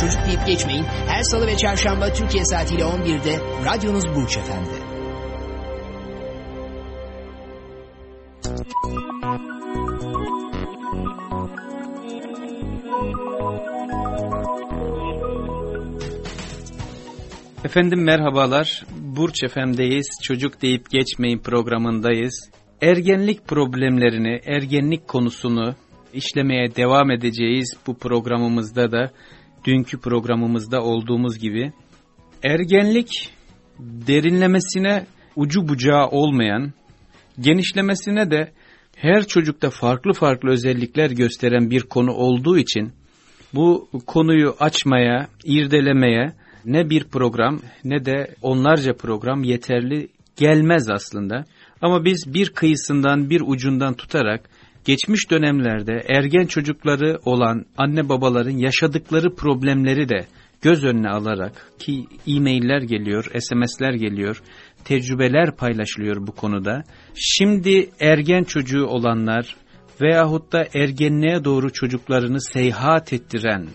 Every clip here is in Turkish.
Çocuk deyip geçmeyin. Her salı ve çarşamba Türkiye saatiyle 11'de radyonuz Burç Efendi. Efendim merhabalar. Burç FM'deyiz. Çocuk deyip geçmeyin programındayız. Ergenlik problemlerini, ergenlik konusunu işlemeye devam edeceğiz bu programımızda da. Dünkü programımızda olduğumuz gibi. Ergenlik derinlemesine ucu bucağı olmayan, genişlemesine de her çocukta farklı farklı özellikler gösteren bir konu olduğu için bu konuyu açmaya, irdelemeye ne bir program ne de onlarca program yeterli gelmez aslında. Ama biz bir kıyısından bir ucundan tutarak geçmiş dönemlerde ergen çocukları olan anne babaların yaşadıkları problemleri de göz önüne alarak ki e-mailler geliyor, SMS'ler geliyor, tecrübeler paylaşılıyor bu konuda. Şimdi ergen çocuğu olanlar veyahut da ergenliğe doğru çocuklarını seyahat ettiren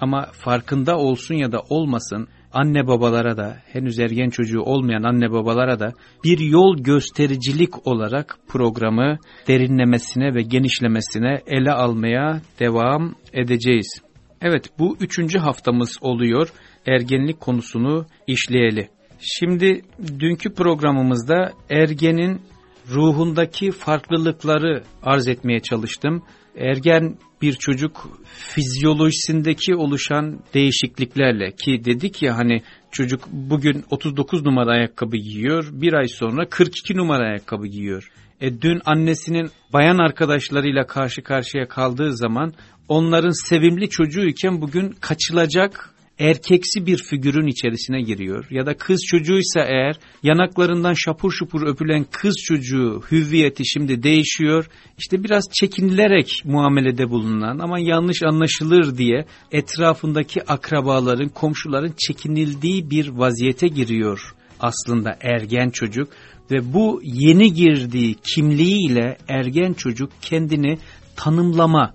ama farkında olsun ya da olmasın anne babalara da henüz ergen çocuğu olmayan anne babalara da bir yol göstericilik olarak programı derinlemesine ve genişlemesine ele almaya devam edeceğiz. Evet bu üçüncü haftamız oluyor ergenlik konusunu işleyeli. Şimdi dünkü programımızda ergenin ruhundaki farklılıkları arz etmeye çalıştım. Ergen bir çocuk fizyolojisindeki oluşan değişikliklerle ki dedik ya hani çocuk bugün 39 numara ayakkabı giyiyor bir ay sonra 42 numara ayakkabı giyiyor. E dün annesinin bayan arkadaşlarıyla karşı karşıya kaldığı zaman onların sevimli çocuğuyken bugün kaçılacak erkeksi bir figürün içerisine giriyor. Ya da kız çocuğuysa eğer yanaklarından şapur şupur öpülen kız çocuğu hüviyeti şimdi değişiyor. İşte biraz çekinilerek muamelede bulunan ama yanlış anlaşılır diye etrafındaki akrabaların, komşuların çekinildiği bir vaziyete giriyor aslında ergen çocuk. Ve bu yeni girdiği kimliğiyle ergen çocuk kendini tanımlama.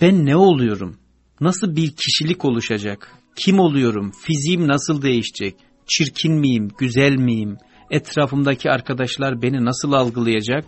Ben ne oluyorum? Nasıl bir kişilik oluşacak? Kim oluyorum? Fiziğim nasıl değişecek? Çirkin miyim? Güzel miyim? Etrafımdaki arkadaşlar beni nasıl algılayacak?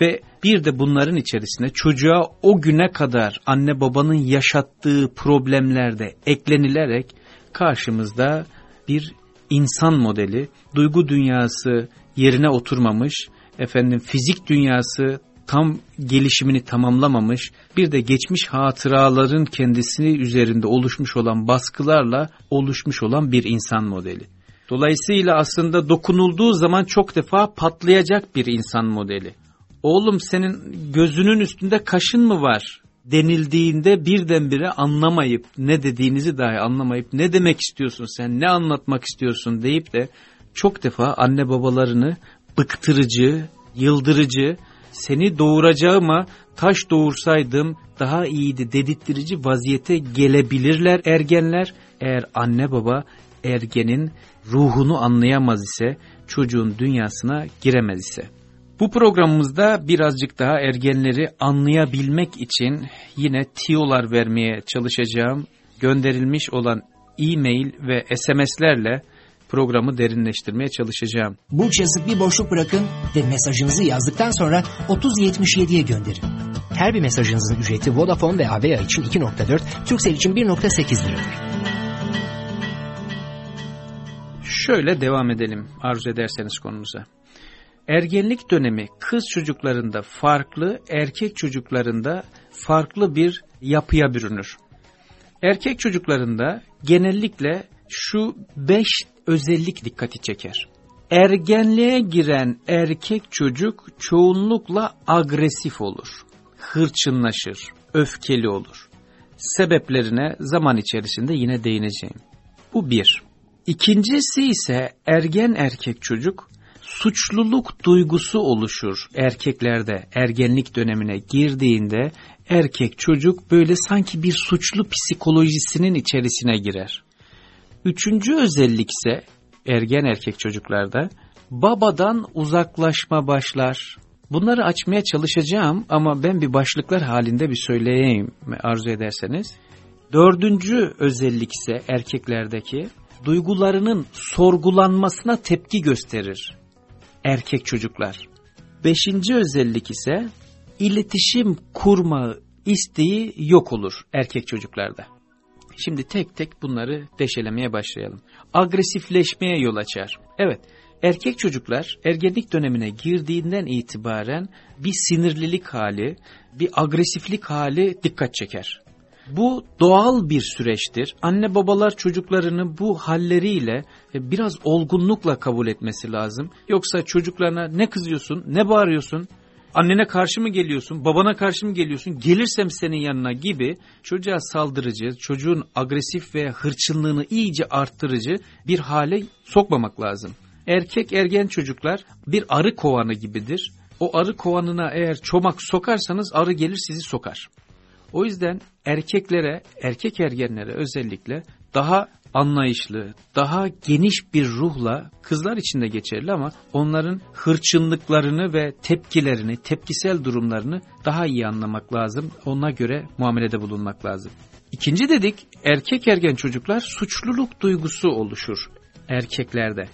Ve bir de bunların içerisine çocuğa o güne kadar anne babanın yaşattığı problemlerde eklenilerek karşımızda bir insan modeli, duygu dünyası yerine oturmamış, efendim fizik dünyası tam gelişimini tamamlamamış, bir de geçmiş hatıraların kendisini üzerinde oluşmuş olan baskılarla oluşmuş olan bir insan modeli. Dolayısıyla aslında dokunulduğu zaman çok defa patlayacak bir insan modeli. Oğlum senin gözünün üstünde kaşın mı var denildiğinde birdenbire anlamayıp ne dediğinizi dahi anlamayıp ne demek istiyorsun sen ne anlatmak istiyorsun deyip de çok defa anne babalarını bıktırıcı, yıldırıcı seni doğuracağıma taş doğursaydım daha iyiydi dedirttirici vaziyete gelebilirler ergenler. Eğer anne baba ergenin ruhunu anlayamaz ise çocuğun dünyasına giremez ise. Bu programımızda birazcık daha ergenleri anlayabilmek için yine tiyolar vermeye çalışacağım. Gönderilmiş olan e-mail ve SMS'lerle programı derinleştirmeye çalışacağım. Burç yazıp bir boşluk bırakın ve mesajınızı yazdıktan sonra 3077'ye gönderin. Her bir mesajınızın ücreti Vodafone ve Avea için 2.4, Turkcell için 1.8 liradır. Şöyle devam edelim arzu ederseniz konumuza. Ergenlik dönemi kız çocuklarında farklı, erkek çocuklarında farklı bir yapıya bürünür. Erkek çocuklarında genellikle şu beş özellik dikkati çeker. Ergenliğe giren erkek çocuk çoğunlukla agresif olur, hırçınlaşır, öfkeli olur. sebeplerine zaman içerisinde yine değineceğim. Bu bir. İkincisi ise ergen erkek çocuk suçluluk duygusu oluşur erkeklerde ergenlik dönemine girdiğinde erkek çocuk böyle sanki bir suçlu psikolojisinin içerisine girer. Üçüncü özellik ise ergen erkek çocuklarda babadan uzaklaşma başlar. Bunları açmaya çalışacağım ama ben bir başlıklar halinde bir söyleyeyim arzu ederseniz. Dördüncü özellik ise erkeklerdeki duygularının sorgulanmasına tepki gösterir erkek çocuklar. Beşinci özellik ise iletişim kurma isteği yok olur erkek çocuklarda. Şimdi tek tek bunları deşelemeye başlayalım. Agresifleşmeye yol açar. Evet, erkek çocuklar ergenlik dönemine girdiğinden itibaren bir sinirlilik hali, bir agresiflik hali dikkat çeker. Bu doğal bir süreçtir. Anne babalar çocuklarını bu halleriyle biraz olgunlukla kabul etmesi lazım. Yoksa çocuklarına ne kızıyorsun, ne bağırıyorsun, annene karşı mı geliyorsun, babana karşı mı geliyorsun, gelirsem senin yanına gibi çocuğa saldırıcı, çocuğun agresif veya hırçınlığını iyice arttırıcı bir hale sokmamak lazım. Erkek ergen çocuklar bir arı kovanı gibidir. O arı kovanına eğer çomak sokarsanız arı gelir sizi sokar. O yüzden erkeklere, erkek ergenlere özellikle daha anlayışlı, daha geniş bir ruhla kızlar için de geçerli ama onların hırçınlıklarını ve tepkilerini, tepkisel durumlarını daha iyi anlamak lazım. Ona göre muamelede bulunmak lazım. İkinci dedik erkek ergen çocuklar suçluluk duygusu oluşur erkeklerde.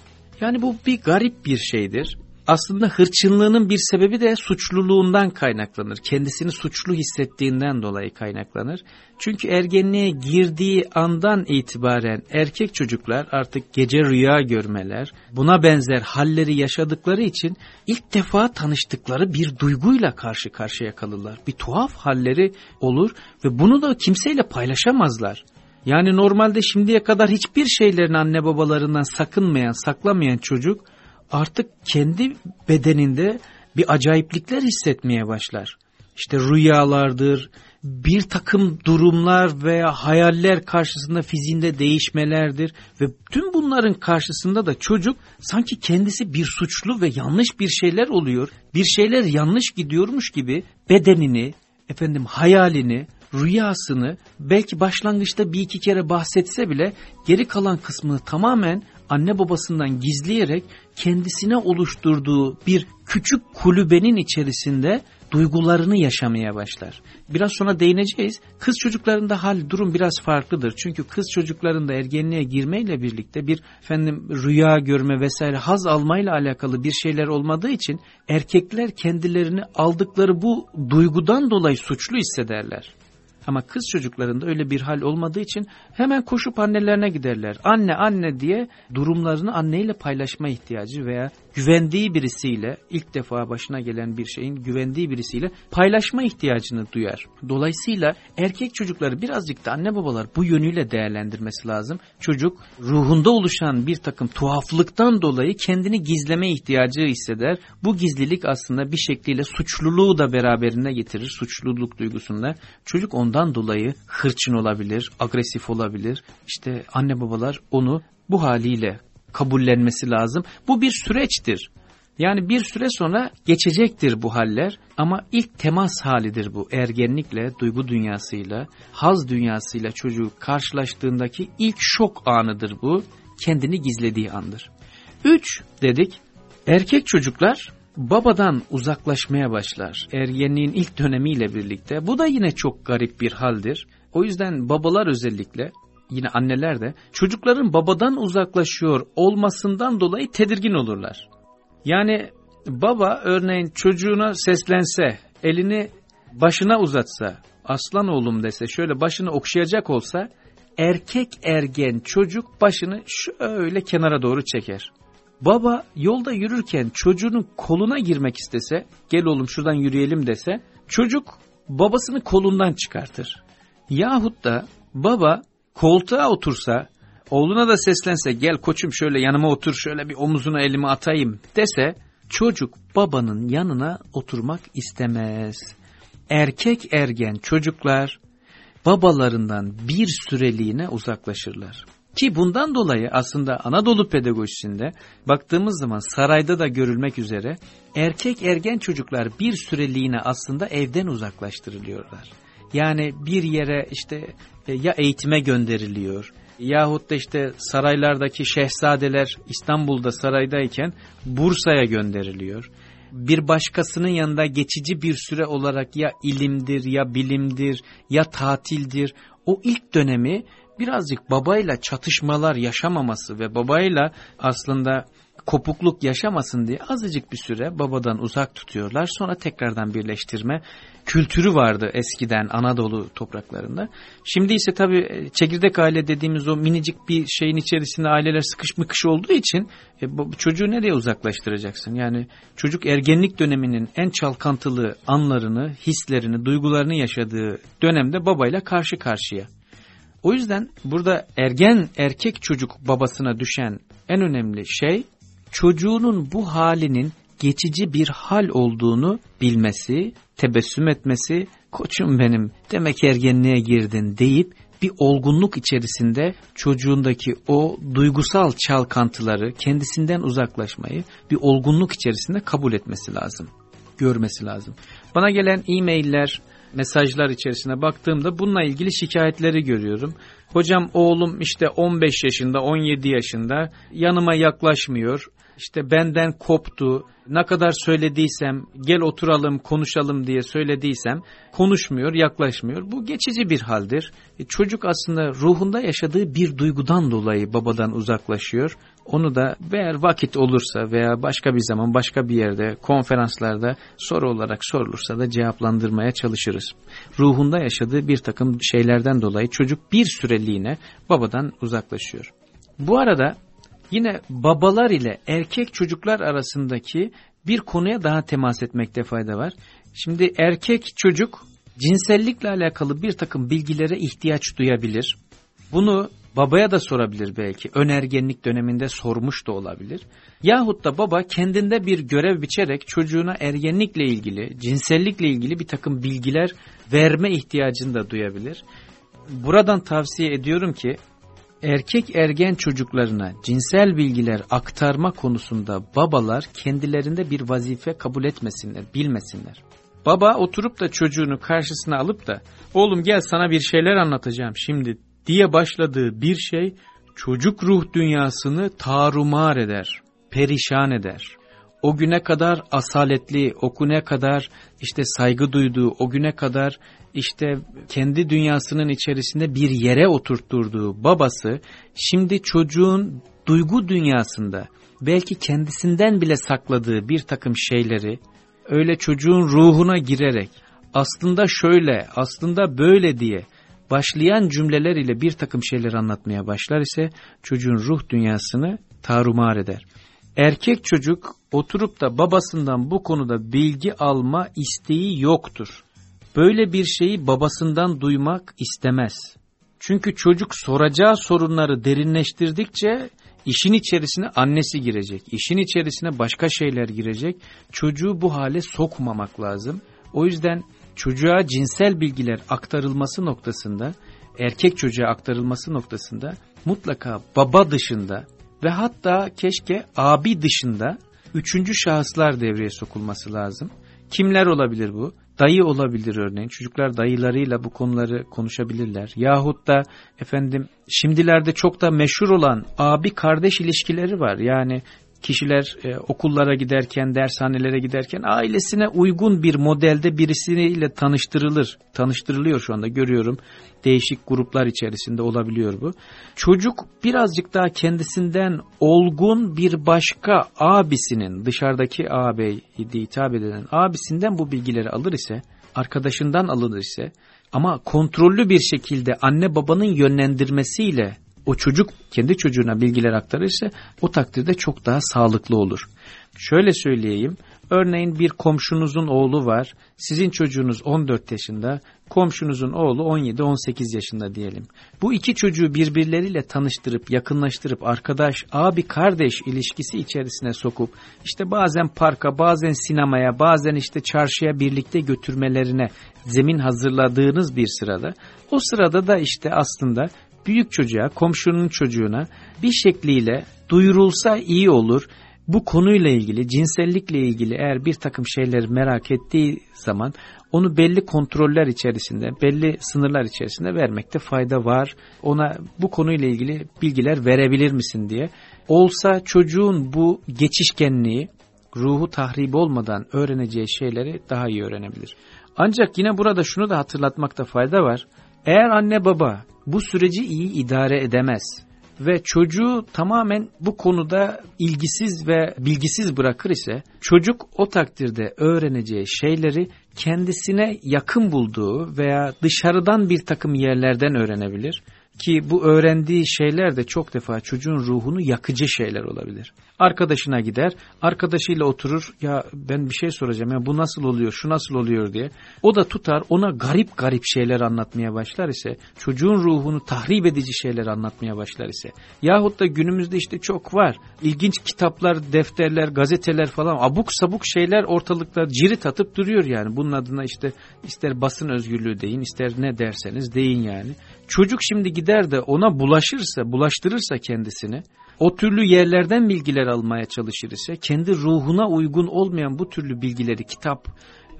Yani bu bir garip bir şeydir aslında hırçınlığının bir sebebi de suçluluğundan kaynaklanır. Kendisini suçlu hissettiğinden dolayı kaynaklanır. Çünkü ergenliğe girdiği andan itibaren erkek çocuklar artık gece rüya görmeler, buna benzer halleri yaşadıkları için ilk defa tanıştıkları bir duyguyla karşı karşıya kalırlar. Bir tuhaf halleri olur ve bunu da kimseyle paylaşamazlar. Yani normalde şimdiye kadar hiçbir şeylerin anne babalarından sakınmayan, saklamayan çocuk artık kendi bedeninde bir acayiplikler hissetmeye başlar. İşte rüyalardır, bir takım durumlar veya hayaller karşısında fiziğinde değişmelerdir ve tüm bunların karşısında da çocuk sanki kendisi bir suçlu ve yanlış bir şeyler oluyor, bir şeyler yanlış gidiyormuş gibi bedenini, efendim hayalini, rüyasını belki başlangıçta bir iki kere bahsetse bile geri kalan kısmını tamamen anne babasından gizleyerek kendisine oluşturduğu bir küçük kulübenin içerisinde duygularını yaşamaya başlar. Biraz sonra değineceğiz. Kız çocuklarında hal durum biraz farklıdır. Çünkü kız çocuklarında ergenliğe girmeyle birlikte bir efendim rüya görme vesaire haz almayla alakalı bir şeyler olmadığı için erkekler kendilerini aldıkları bu duygudan dolayı suçlu hissederler. Ama kız çocuklarında öyle bir hal olmadığı için hemen koşup annelerine giderler. Anne anne diye durumlarını anneyle paylaşma ihtiyacı veya güvendiği birisiyle ilk defa başına gelen bir şeyin güvendiği birisiyle paylaşma ihtiyacını duyar. Dolayısıyla erkek çocukları birazcık da anne babalar bu yönüyle değerlendirmesi lazım. Çocuk ruhunda oluşan bir takım tuhaflıktan dolayı kendini gizleme ihtiyacı hisseder. Bu gizlilik aslında bir şekliyle suçluluğu da beraberinde getirir. Suçluluk duygusunda. Çocuk ondan dolayı hırçın olabilir, agresif olabilir. İşte anne babalar onu bu haliyle kabullenmesi lazım. Bu bir süreçtir. Yani bir süre sonra geçecektir bu haller ama ilk temas halidir bu ergenlikle, duygu dünyasıyla, haz dünyasıyla çocuğu karşılaştığındaki ilk şok anıdır bu, kendini gizlediği andır. Üç dedik, erkek çocuklar babadan uzaklaşmaya başlar ergenliğin ilk dönemiyle birlikte. Bu da yine çok garip bir haldir. O yüzden babalar özellikle yine anneler de çocukların babadan uzaklaşıyor olmasından dolayı tedirgin olurlar. Yani baba örneğin çocuğuna seslense, elini başına uzatsa, aslan oğlum dese, şöyle başını okşayacak olsa, erkek ergen çocuk başını şöyle kenara doğru çeker. Baba yolda yürürken çocuğunun koluna girmek istese, gel oğlum şuradan yürüyelim dese, çocuk babasını kolundan çıkartır. Yahut da baba koltuğa otursa, oğluna da seslense gel koçum şöyle yanıma otur şöyle bir omuzuna elimi atayım dese çocuk babanın yanına oturmak istemez. Erkek ergen çocuklar babalarından bir süreliğine uzaklaşırlar. Ki bundan dolayı aslında Anadolu pedagojisinde baktığımız zaman sarayda da görülmek üzere erkek ergen çocuklar bir süreliğine aslında evden uzaklaştırılıyorlar. Yani bir yere işte ya eğitime gönderiliyor yahut da işte saraylardaki şehzadeler İstanbul'da saraydayken Bursa'ya gönderiliyor. Bir başkasının yanında geçici bir süre olarak ya ilimdir ya bilimdir ya tatildir. O ilk dönemi birazcık babayla çatışmalar yaşamaması ve babayla aslında kopukluk yaşamasın diye azıcık bir süre babadan uzak tutuyorlar. Sonra tekrardan birleştirme kültürü vardı eskiden Anadolu topraklarında. Şimdi ise tabii e, çekirdek aile dediğimiz o minicik bir şeyin içerisinde aileler sıkışmış olduğu için e, çocuğu nereye uzaklaştıracaksın? Yani çocuk ergenlik döneminin en çalkantılı anlarını, hislerini, duygularını yaşadığı dönemde babayla karşı karşıya. O yüzden burada ergen erkek çocuk babasına düşen en önemli şey çocuğunun bu halinin geçici bir hal olduğunu bilmesi, tebessüm etmesi, koçum benim demek ergenliğe girdin deyip bir olgunluk içerisinde çocuğundaki o duygusal çalkantıları kendisinden uzaklaşmayı bir olgunluk içerisinde kabul etmesi lazım. Görmesi lazım. Bana gelen e-mailler, mesajlar içerisine baktığımda bununla ilgili şikayetleri görüyorum. Hocam oğlum işte 15 yaşında 17 yaşında yanıma yaklaşmıyor işte benden koptu, ne kadar söylediysem, gel oturalım, konuşalım diye söylediysem konuşmuyor, yaklaşmıyor. Bu geçici bir haldir. E, çocuk aslında ruhunda yaşadığı bir duygudan dolayı babadan uzaklaşıyor. Onu da eğer vakit olursa veya başka bir zaman başka bir yerde konferanslarda soru olarak sorulursa da cevaplandırmaya çalışırız. Ruhunda yaşadığı bir takım şeylerden dolayı çocuk bir süreliğine babadan uzaklaşıyor. Bu arada Yine babalar ile erkek çocuklar arasındaki bir konuya daha temas etmekte fayda var. Şimdi erkek çocuk cinsellikle alakalı bir takım bilgilere ihtiyaç duyabilir. Bunu babaya da sorabilir belki. Önergenlik döneminde sormuş da olabilir. Yahut da baba kendinde bir görev biçerek çocuğuna ergenlikle ilgili, cinsellikle ilgili bir takım bilgiler verme ihtiyacını da duyabilir. Buradan tavsiye ediyorum ki erkek ergen çocuklarına cinsel bilgiler aktarma konusunda babalar kendilerinde bir vazife kabul etmesinler, bilmesinler. Baba oturup da çocuğunu karşısına alıp da oğlum gel sana bir şeyler anlatacağım şimdi diye başladığı bir şey çocuk ruh dünyasını tarumar eder, perişan eder. O güne kadar asaletli, o güne kadar işte saygı duyduğu, o güne kadar işte kendi dünyasının içerisinde bir yere oturtturduğu babası şimdi çocuğun duygu dünyasında belki kendisinden bile sakladığı bir takım şeyleri öyle çocuğun ruhuna girerek aslında şöyle aslında böyle diye başlayan cümleler ile bir takım şeyler anlatmaya başlar ise çocuğun ruh dünyasını tarumar eder. Erkek çocuk oturup da babasından bu konuda bilgi alma isteği yoktur böyle bir şeyi babasından duymak istemez. Çünkü çocuk soracağı sorunları derinleştirdikçe işin içerisine annesi girecek, işin içerisine başka şeyler girecek. Çocuğu bu hale sokmamak lazım. O yüzden çocuğa cinsel bilgiler aktarılması noktasında, erkek çocuğa aktarılması noktasında mutlaka baba dışında ve hatta keşke abi dışında üçüncü şahıslar devreye sokulması lazım. Kimler olabilir bu? dayı olabilir örneğin. Çocuklar dayılarıyla bu konuları konuşabilirler. Yahut da efendim şimdilerde çok da meşhur olan abi kardeş ilişkileri var. Yani kişiler e, okullara giderken, dershanelere giderken ailesine uygun bir modelde birisiyle tanıştırılır. Tanıştırılıyor şu anda görüyorum. Değişik gruplar içerisinde olabiliyor bu. Çocuk birazcık daha kendisinden olgun bir başka abisinin, dışarıdaki ağabey hitap edilen abisinden bu bilgileri alır ise, arkadaşından alır ise ama kontrollü bir şekilde anne babanın yönlendirmesiyle o çocuk kendi çocuğuna bilgiler aktarırsa o takdirde çok daha sağlıklı olur. Şöyle söyleyeyim Örneğin bir komşunuzun oğlu var. Sizin çocuğunuz 14 yaşında, komşunuzun oğlu 17-18 yaşında diyelim. Bu iki çocuğu birbirleriyle tanıştırıp, yakınlaştırıp, arkadaş, abi kardeş ilişkisi içerisine sokup, işte bazen parka, bazen sinemaya, bazen işte çarşıya birlikte götürmelerine zemin hazırladığınız bir sırada, o sırada da işte aslında büyük çocuğa, komşunun çocuğuna bir şekliyle duyurulsa iyi olur bu konuyla ilgili, cinsellikle ilgili eğer bir takım şeyleri merak ettiği zaman onu belli kontroller içerisinde, belli sınırlar içerisinde vermekte fayda var. Ona bu konuyla ilgili bilgiler verebilir misin diye. Olsa çocuğun bu geçişkenliği, ruhu tahrip olmadan öğreneceği şeyleri daha iyi öğrenebilir. Ancak yine burada şunu da hatırlatmakta fayda var. Eğer anne baba bu süreci iyi idare edemez, ve çocuğu tamamen bu konuda ilgisiz ve bilgisiz bırakır ise çocuk o takdirde öğreneceği şeyleri kendisine yakın bulduğu veya dışarıdan bir takım yerlerden öğrenebilir ki bu öğrendiği şeyler de çok defa çocuğun ruhunu yakıcı şeyler olabilir. Arkadaşına gider, arkadaşıyla oturur, ya ben bir şey soracağım, ya bu nasıl oluyor, şu nasıl oluyor diye. O da tutar, ona garip garip şeyler anlatmaya başlar ise, çocuğun ruhunu tahrip edici şeyler anlatmaya başlar ise, yahut da günümüzde işte çok var, ilginç kitaplar, defterler, gazeteler falan, abuk sabuk şeyler ortalıkta cirit atıp duruyor yani. Bunun adına işte ister basın özgürlüğü deyin, ister ne derseniz deyin yani. Çocuk şimdi gider de ona bulaşırsa, bulaştırırsa kendisini, o türlü yerlerden bilgiler almaya çalışır ise, kendi ruhuna uygun olmayan bu türlü bilgileri kitap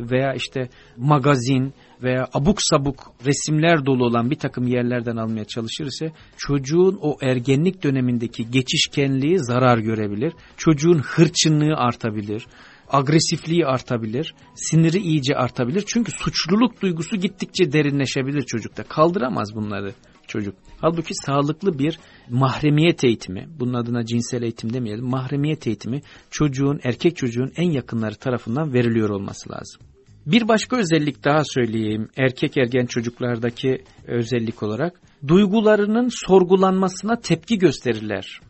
veya işte magazin veya abuk sabuk resimler dolu olan bir takım yerlerden almaya çalışır ise, çocuğun o ergenlik dönemindeki geçişkenliği zarar görebilir, çocuğun hırçınlığı artabilir, agresifliği artabilir, siniri iyice artabilir. Çünkü suçluluk duygusu gittikçe derinleşebilir çocukta. Kaldıramaz bunları çocuk. Halbuki sağlıklı bir mahremiyet eğitimi, bunun adına cinsel eğitim demeyelim, mahremiyet eğitimi çocuğun, erkek çocuğun en yakınları tarafından veriliyor olması lazım. Bir başka özellik daha söyleyeyim erkek ergen çocuklardaki özellik olarak duygularının sorgulanmasına tepki gösterirler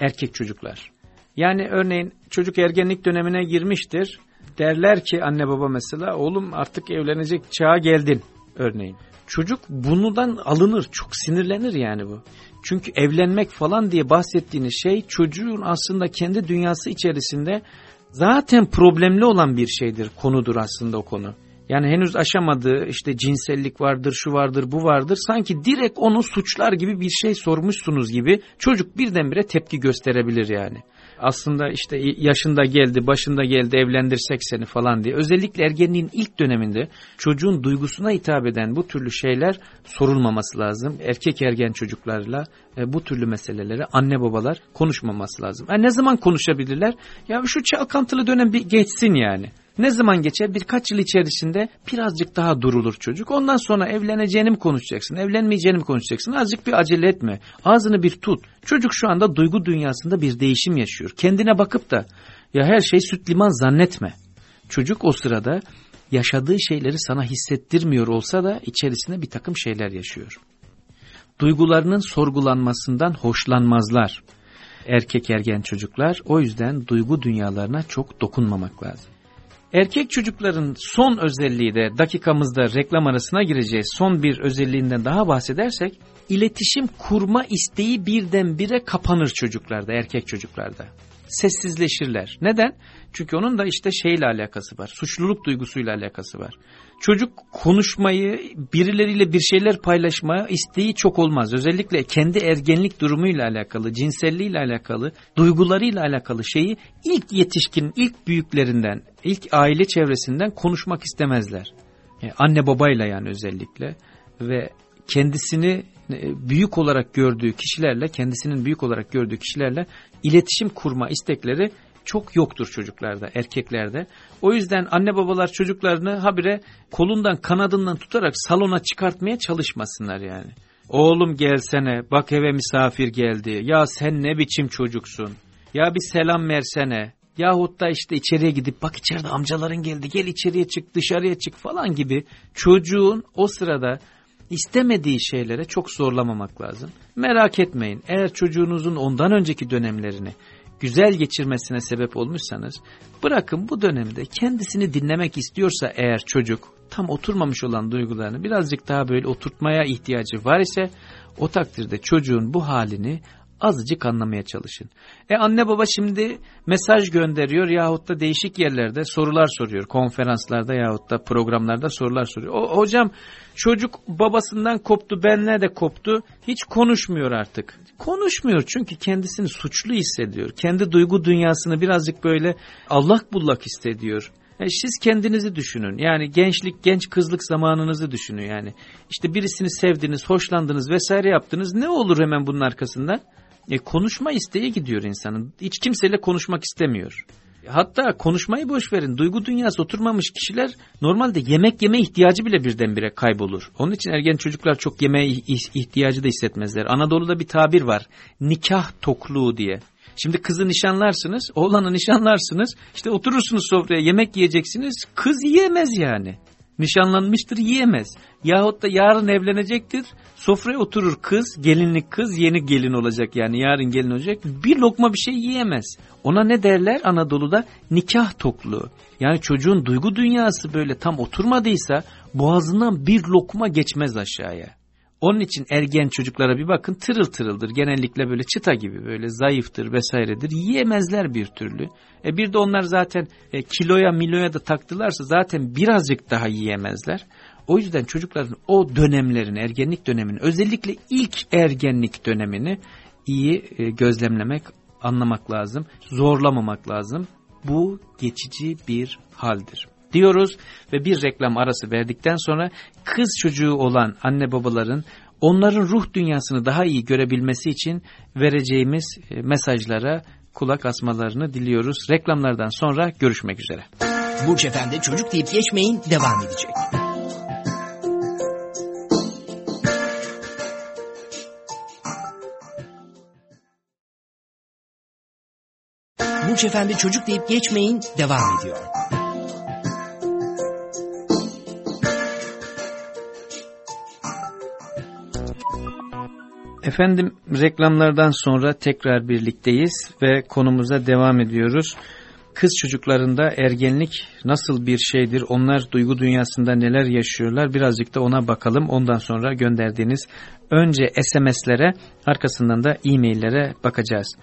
erkek çocuklar. Yani örneğin çocuk ergenlik dönemine girmiştir. Derler ki anne baba mesela oğlum artık evlenecek çağa geldin örneğin. Çocuk bundan alınır çok sinirlenir yani bu. Çünkü evlenmek falan diye bahsettiğiniz şey çocuğun aslında kendi dünyası içerisinde zaten problemli olan bir şeydir konudur aslında o konu. Yani henüz aşamadığı işte cinsellik vardır, şu vardır, bu vardır. Sanki direkt onu suçlar gibi bir şey sormuşsunuz gibi çocuk birdenbire tepki gösterebilir yani aslında işte yaşında geldi, başında geldi, evlendirsek seni falan diye. Özellikle ergenliğin ilk döneminde çocuğun duygusuna hitap eden bu türlü şeyler sorulmaması lazım. Erkek ergen çocuklarla e, bu türlü meseleleri anne babalar konuşmaması lazım. Yani ne zaman konuşabilirler? Ya şu çalkantılı dönem bir geçsin yani. Ne zaman geçer? Birkaç yıl içerisinde birazcık daha durulur çocuk. Ondan sonra evleneceğini mi konuşacaksın, evlenmeyeceğini mi konuşacaksın? Azıcık bir acele etme. Ağzını bir tut. Çocuk şu anda duygu dünyasında bir değişim yaşıyor. Kendine bakıp da ya her şey süt liman zannetme. Çocuk o sırada yaşadığı şeyleri sana hissettirmiyor olsa da içerisinde bir takım şeyler yaşıyor. Duygularının sorgulanmasından hoşlanmazlar. Erkek ergen çocuklar o yüzden duygu dünyalarına çok dokunmamak lazım. Erkek çocukların son özelliği de dakikamızda reklam arasına gireceğiz son bir özelliğinden daha bahsedersek iletişim kurma isteği birdenbire kapanır çocuklarda erkek çocuklarda sessizleşirler. Neden? Çünkü onun da işte şeyle alakası var. Suçluluk duygusuyla alakası var. Çocuk konuşmayı, birileriyle bir şeyler paylaşmaya isteği çok olmaz. Özellikle kendi ergenlik durumuyla alakalı, cinselliğiyle alakalı, duygularıyla alakalı şeyi ilk yetişkin, ilk büyüklerinden, ilk aile çevresinden konuşmak istemezler. Yani anne babayla yani özellikle ve kendisini e, büyük olarak gördüğü kişilerle, kendisinin büyük olarak gördüğü kişilerle iletişim kurma istekleri çok yoktur çocuklarda, erkeklerde. O yüzden anne babalar çocuklarını habire kolundan kanadından tutarak salona çıkartmaya çalışmasınlar yani. Oğlum gelsene, bak eve misafir geldi. Ya sen ne biçim çocuksun? Ya bir selam versene. Yahut da işte içeriye gidip bak içeride amcaların geldi gel içeriye çık dışarıya çık falan gibi çocuğun o sırada istemediği şeylere çok zorlamamak lazım. Merak etmeyin eğer çocuğunuzun ondan önceki dönemlerini güzel geçirmesine sebep olmuşsanız bırakın bu dönemde kendisini dinlemek istiyorsa eğer çocuk tam oturmamış olan duygularını birazcık daha böyle oturtmaya ihtiyacı var ise o takdirde çocuğun bu halini azıcık anlamaya çalışın. E anne baba şimdi mesaj gönderiyor yahut da değişik yerlerde sorular soruyor. Konferanslarda yahut da programlarda sorular soruyor. O, hocam çocuk babasından koptu benle de koptu hiç konuşmuyor artık. Konuşmuyor çünkü kendisini suçlu hissediyor. Kendi duygu dünyasını birazcık böyle allak bullak hissediyor. E siz kendinizi düşünün. Yani gençlik, genç kızlık zamanınızı düşünün yani. İşte birisini sevdiniz, hoşlandınız vesaire yaptınız. Ne olur hemen bunun arkasından? E, konuşma isteği gidiyor insanın. Hiç kimseyle konuşmak istemiyor. Hatta konuşmayı boş verin. Duygu dünyası oturmamış kişiler normalde yemek yeme ihtiyacı bile birdenbire kaybolur. Onun için ergen çocuklar çok yemeğe ihtiyacı da hissetmezler. Anadolu'da bir tabir var. Nikah tokluğu diye. Şimdi kızı nişanlarsınız, oğlanı nişanlarsınız. İşte oturursunuz sofraya yemek yiyeceksiniz. Kız yiyemez yani. Nişanlanmıştır yiyemez. Yahut da yarın evlenecektir. Sofraya oturur kız, gelinlik kız, yeni gelin olacak yani yarın gelin olacak. Bir lokma bir şey yiyemez. Ona ne derler Anadolu'da? Nikah tokluğu. Yani çocuğun duygu dünyası böyle tam oturmadıysa boğazından bir lokma geçmez aşağıya. Onun için ergen çocuklara bir bakın tırıl tırıldır. Genellikle böyle çıta gibi böyle zayıftır vesairedir. Yiyemezler bir türlü. E bir de onlar zaten e, kiloya miloya da taktılarsa zaten birazcık daha yiyemezler. O yüzden çocukların o dönemlerini, ergenlik dönemini, özellikle ilk ergenlik dönemini iyi e, gözlemlemek, anlamak lazım. Zorlamamak lazım. Bu geçici bir haldir diyoruz ve bir reklam arası verdikten sonra kız çocuğu olan anne babaların onların ruh dünyasını daha iyi görebilmesi için vereceğimiz e, mesajlara kulak asmalarını diliyoruz. Reklamlardan sonra görüşmek üzere. Burç Efendi çocuk deyip geçmeyin devam edecek. Burç Efendi çocuk deyip geçmeyin devam ediyor. Efendim reklamlardan sonra tekrar birlikteyiz ve konumuza devam ediyoruz. Kız çocuklarında ergenlik nasıl bir şeydir? Onlar duygu dünyasında neler yaşıyorlar? Birazcık da ona bakalım. Ondan sonra gönderdiğiniz önce SMS'lere arkasından da e-maillere bakacağız.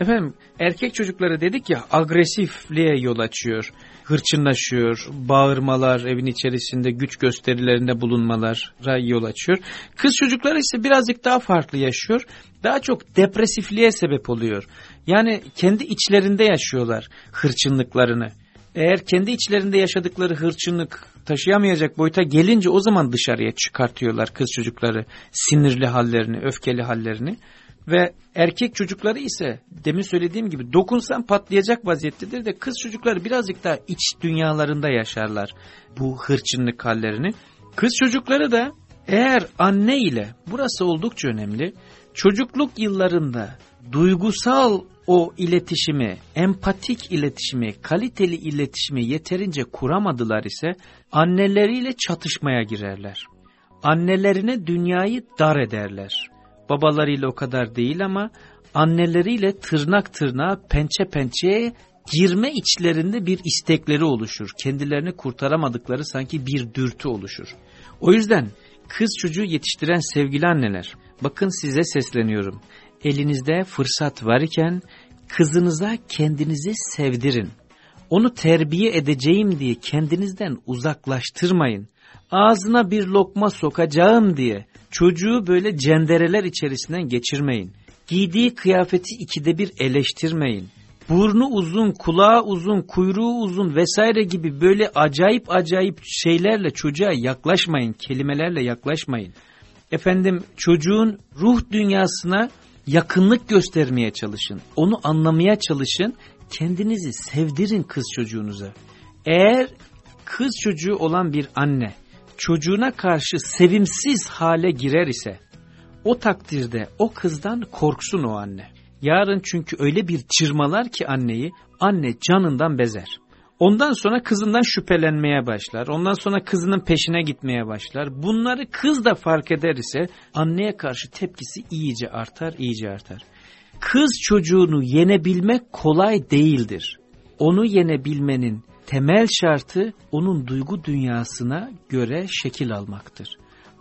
Efendim erkek çocukları dedik ya agresifliğe yol açıyor hırçınlaşıyor, bağırmalar, evin içerisinde güç gösterilerinde bulunmalara yol açıyor. Kız çocukları ise birazcık daha farklı yaşıyor. Daha çok depresifliğe sebep oluyor. Yani kendi içlerinde yaşıyorlar hırçınlıklarını. Eğer kendi içlerinde yaşadıkları hırçınlık taşıyamayacak boyuta gelince o zaman dışarıya çıkartıyorlar kız çocukları sinirli hallerini, öfkeli hallerini. Ve erkek çocukları ise demin söylediğim gibi dokunsan patlayacak vaziyettedir de kız çocukları birazcık daha iç dünyalarında yaşarlar bu hırçınlık hallerini. Kız çocukları da eğer anne ile burası oldukça önemli çocukluk yıllarında duygusal o iletişimi, empatik iletişimi, kaliteli iletişimi yeterince kuramadılar ise anneleriyle çatışmaya girerler. Annelerine dünyayı dar ederler babalarıyla o kadar değil ama anneleriyle tırnak tırnağa pençe pençeye girme içlerinde bir istekleri oluşur. Kendilerini kurtaramadıkları sanki bir dürtü oluşur. O yüzden kız çocuğu yetiştiren sevgili anneler bakın size sesleniyorum. Elinizde fırsat varken kızınıza kendinizi sevdirin. Onu terbiye edeceğim diye kendinizden uzaklaştırmayın. Ağzına bir lokma sokacağım diye Çocuğu böyle cendereler içerisinden geçirmeyin. Giydiği kıyafeti ikide bir eleştirmeyin. Burnu uzun, kulağı uzun, kuyruğu uzun vesaire gibi böyle acayip acayip şeylerle çocuğa yaklaşmayın, kelimelerle yaklaşmayın. Efendim çocuğun ruh dünyasına yakınlık göstermeye çalışın. Onu anlamaya çalışın. Kendinizi sevdirin kız çocuğunuza. Eğer kız çocuğu olan bir anne çocuğuna karşı sevimsiz hale girer ise o takdirde o kızdan korksun o anne. Yarın çünkü öyle bir çırmalar ki anneyi anne canından bezer. Ondan sonra kızından şüphelenmeye başlar. Ondan sonra kızının peşine gitmeye başlar. Bunları kız da fark eder ise anneye karşı tepkisi iyice artar, iyice artar. kız çocuğunu yenebilmek kolay değildir. Onu yenebilmenin temel şartı onun duygu dünyasına göre şekil almaktır.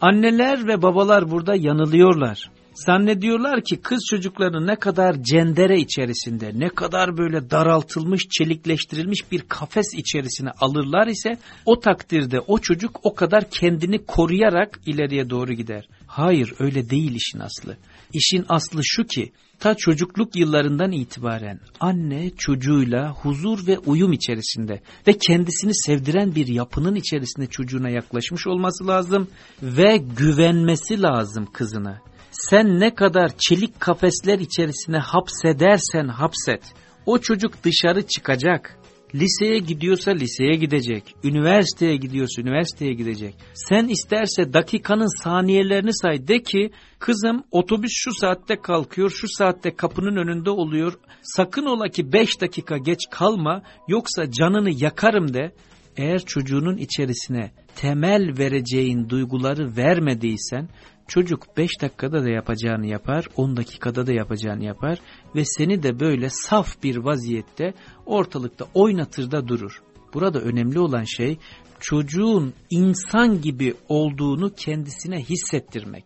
Anneler ve babalar burada yanılıyorlar. Zannediyorlar ki kız çocuklarını ne kadar cendere içerisinde, ne kadar böyle daraltılmış, çelikleştirilmiş bir kafes içerisine alırlar ise o takdirde o çocuk o kadar kendini koruyarak ileriye doğru gider. Hayır öyle değil işin aslı. İşin aslı şu ki ta çocukluk yıllarından itibaren anne çocuğuyla huzur ve uyum içerisinde ve kendisini sevdiren bir yapının içerisinde çocuğuna yaklaşmış olması lazım ve güvenmesi lazım kızına. Sen ne kadar çelik kafesler içerisine hapsedersen hapset. O çocuk dışarı çıkacak. Liseye gidiyorsa liseye gidecek. Üniversiteye gidiyorsa üniversiteye gidecek. Sen isterse dakikanın saniyelerini say de ki kızım otobüs şu saatte kalkıyor, şu saatte kapının önünde oluyor. Sakın ola ki beş dakika geç kalma yoksa canını yakarım de. Eğer çocuğunun içerisine temel vereceğin duyguları vermediysen Çocuk 5 dakikada da yapacağını yapar, 10 dakikada da yapacağını yapar ve seni de böyle saf bir vaziyette ortalıkta oynatır da durur. Burada önemli olan şey çocuğun insan gibi olduğunu kendisine hissettirmek.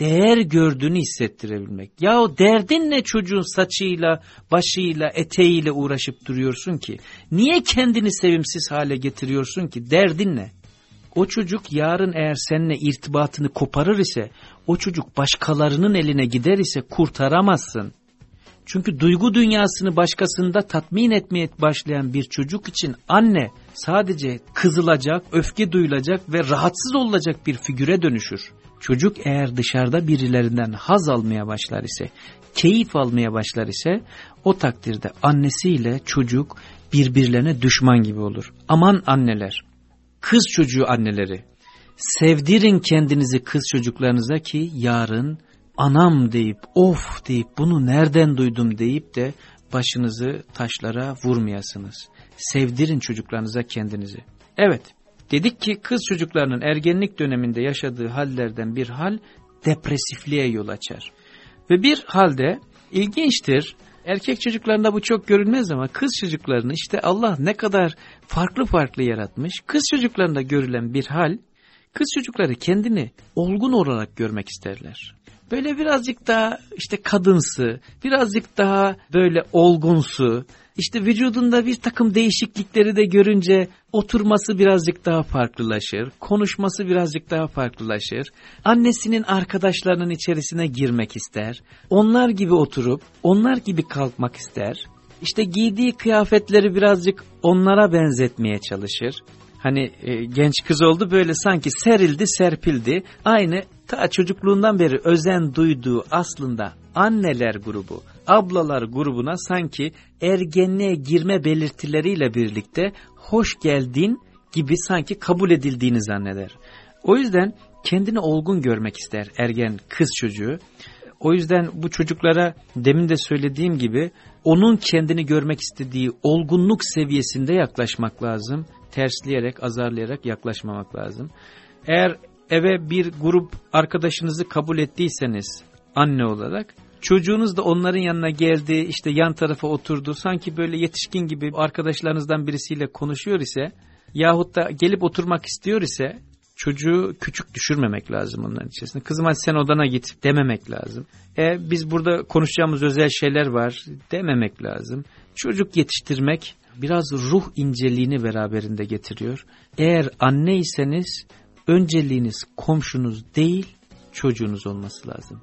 Değer gördüğünü hissettirebilmek. Yahu derdin ne çocuğun saçıyla, başıyla, eteğiyle uğraşıp duruyorsun ki? Niye kendini sevimsiz hale getiriyorsun ki? Derdin ne? O çocuk yarın eğer seninle irtibatını koparır ise, o çocuk başkalarının eline gider ise kurtaramazsın. Çünkü duygu dünyasını başkasında tatmin etmeye başlayan bir çocuk için anne sadece kızılacak, öfke duyulacak ve rahatsız olacak bir figüre dönüşür. Çocuk eğer dışarıda birilerinden haz almaya başlar ise, keyif almaya başlar ise o takdirde annesiyle çocuk birbirlerine düşman gibi olur. Aman anneler! Kız çocuğu anneleri sevdirin kendinizi kız çocuklarınıza ki yarın anam deyip of deyip bunu nereden duydum deyip de başınızı taşlara vurmayasınız. Sevdirin çocuklarınıza kendinizi. Evet dedik ki kız çocuklarının ergenlik döneminde yaşadığı hallerden bir hal depresifliğe yol açar. Ve bir halde ilginçtir Erkek çocuklarında bu çok görünmez ama kız çocuklarını işte Allah ne kadar farklı farklı yaratmış. Kız çocuklarında görülen bir hal, kız çocukları kendini olgun olarak görmek isterler. Böyle birazcık daha işte kadınsı, birazcık daha böyle olgunsu, işte vücudunda bir takım değişiklikleri de görünce oturması birazcık daha farklılaşır, konuşması birazcık daha farklılaşır. Annesinin arkadaşlarının içerisine girmek ister. Onlar gibi oturup, onlar gibi kalkmak ister. İşte giydiği kıyafetleri birazcık onlara benzetmeye çalışır. Hani e, genç kız oldu böyle sanki serildi serpildi. Aynı ta çocukluğundan beri özen duyduğu aslında anneler grubu, ablalar grubuna sanki ergenliğe girme belirtileriyle birlikte hoş geldin gibi sanki kabul edildiğini zanneder. O yüzden kendini olgun görmek ister ergen kız çocuğu. O yüzden bu çocuklara demin de söylediğim gibi onun kendini görmek istediği olgunluk seviyesinde yaklaşmak lazım. Tersleyerek, azarlayarak yaklaşmamak lazım. Eğer eve bir grup arkadaşınızı kabul ettiyseniz anne olarak çocuğunuz da onların yanına geldi işte yan tarafa oturdu sanki böyle yetişkin gibi arkadaşlarınızdan birisiyle konuşuyor ise yahut da gelip oturmak istiyor ise çocuğu küçük düşürmemek lazım onların içerisinde. Kızım hadi sen odana git dememek lazım. E, biz burada konuşacağımız özel şeyler var dememek lazım. Çocuk yetiştirmek biraz ruh inceliğini beraberinde getiriyor. Eğer anneyseniz önceliğiniz komşunuz değil çocuğunuz olması lazım.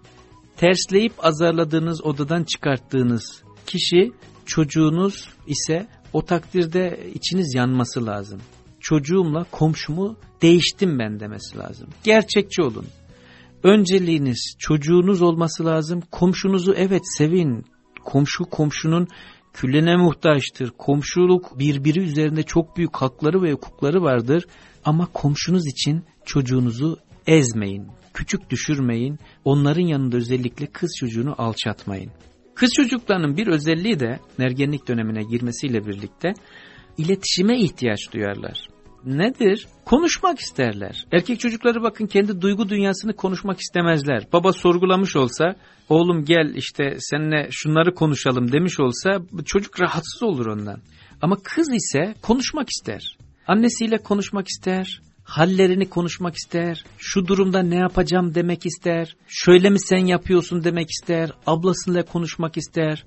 Tersleyip azarladığınız odadan çıkarttığınız kişi çocuğunuz ise o takdirde içiniz yanması lazım. Çocuğumla komşumu değiştim ben demesi lazım. Gerçekçi olun. Önceliğiniz çocuğunuz olması lazım. Komşunuzu evet sevin. Komşu komşunun küllene muhtaçtır. Komşuluk birbiri üzerinde çok büyük hakları ve hukukları vardır. Ama komşunuz için çocuğunuzu ezmeyin, küçük düşürmeyin, onların yanında özellikle kız çocuğunu alçatmayın. Kız çocuklarının bir özelliği de ergenlik dönemine girmesiyle birlikte iletişime ihtiyaç duyarlar. nedir? Konuşmak isterler. Erkek çocukları bakın kendi duygu dünyasını konuşmak istemezler. Baba sorgulamış olsa, oğlum gel işte seninle şunları konuşalım demiş olsa çocuk rahatsız olur ondan. Ama kız ise konuşmak ister. Annesiyle konuşmak ister, hallerini konuşmak ister, şu durumda ne yapacağım demek ister, şöyle mi sen yapıyorsun demek ister, ablasıyla konuşmak ister.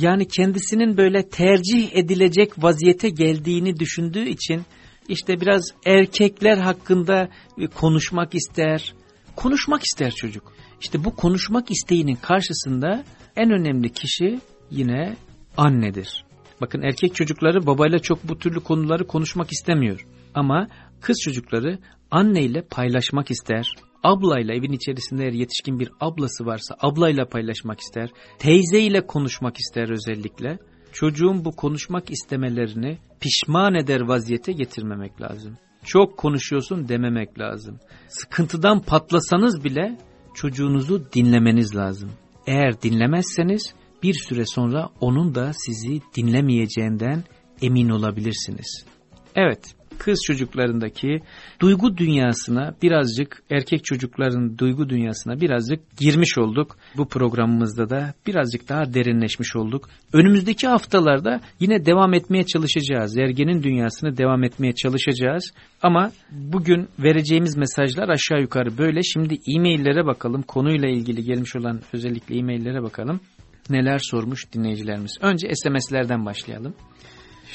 Yani kendisinin böyle tercih edilecek vaziyete geldiğini düşündüğü için işte biraz erkekler hakkında konuşmak ister, konuşmak ister çocuk. İşte bu konuşmak isteğinin karşısında en önemli kişi yine annedir. Bakın erkek çocukları babayla çok bu türlü konuları konuşmak istemiyor. Ama kız çocukları anneyle paylaşmak ister. Ablayla evin içerisinde eğer yetişkin bir ablası varsa ablayla paylaşmak ister. Teyzeyle konuşmak ister özellikle. Çocuğun bu konuşmak istemelerini pişman eder vaziyete getirmemek lazım. Çok konuşuyorsun dememek lazım. Sıkıntıdan patlasanız bile çocuğunuzu dinlemeniz lazım. Eğer dinlemezseniz bir süre sonra onun da sizi dinlemeyeceğinden emin olabilirsiniz. Evet, kız çocuklarındaki duygu dünyasına birazcık erkek çocukların duygu dünyasına birazcık girmiş olduk. Bu programımızda da birazcık daha derinleşmiş olduk. Önümüzdeki haftalarda yine devam etmeye çalışacağız. Ergenin dünyasını devam etmeye çalışacağız. Ama bugün vereceğimiz mesajlar aşağı yukarı böyle. Şimdi e-maillere bakalım. Konuyla ilgili gelmiş olan özellikle e-maillere bakalım. Neler sormuş dinleyicilerimiz. Önce SMS'lerden başlayalım.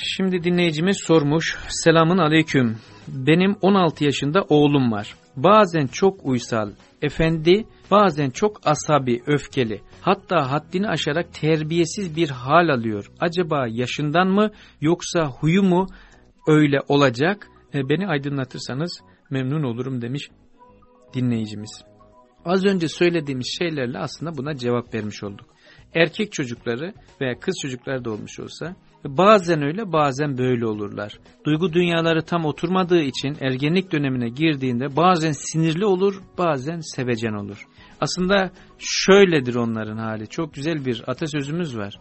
Şimdi dinleyicimiz sormuş. Selamun aleyküm. Benim 16 yaşında oğlum var. Bazen çok uysal, efendi, bazen çok asabi, öfkeli. Hatta haddini aşarak terbiyesiz bir hal alıyor. Acaba yaşından mı yoksa huyu mu öyle olacak? E, beni aydınlatırsanız memnun olurum demiş dinleyicimiz. Az önce söylediğimiz şeylerle aslında buna cevap vermiş olduk. Erkek çocukları veya kız çocukları da olmuş olsa Bazen öyle bazen böyle olurlar. Duygu dünyaları tam oturmadığı için ergenlik dönemine girdiğinde bazen sinirli olur bazen sevecen olur. Aslında şöyledir onların hali. Çok güzel bir atasözümüz var.